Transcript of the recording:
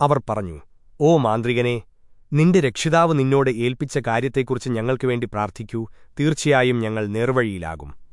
അവർ പറഞ്ഞു ഓ മാന്ത്രികനെ നിന്റെ രക്ഷിതാവ് നിന്നോട് ഏൽപ്പിച്ച കാര്യത്തെക്കുറിച്ച് ഞങ്ങൾക്കു വേണ്ടി പ്രാർത്ഥിക്കൂ. തീർച്ചയായും ഞങ്ങൾ നേർവഴിയിലാകും.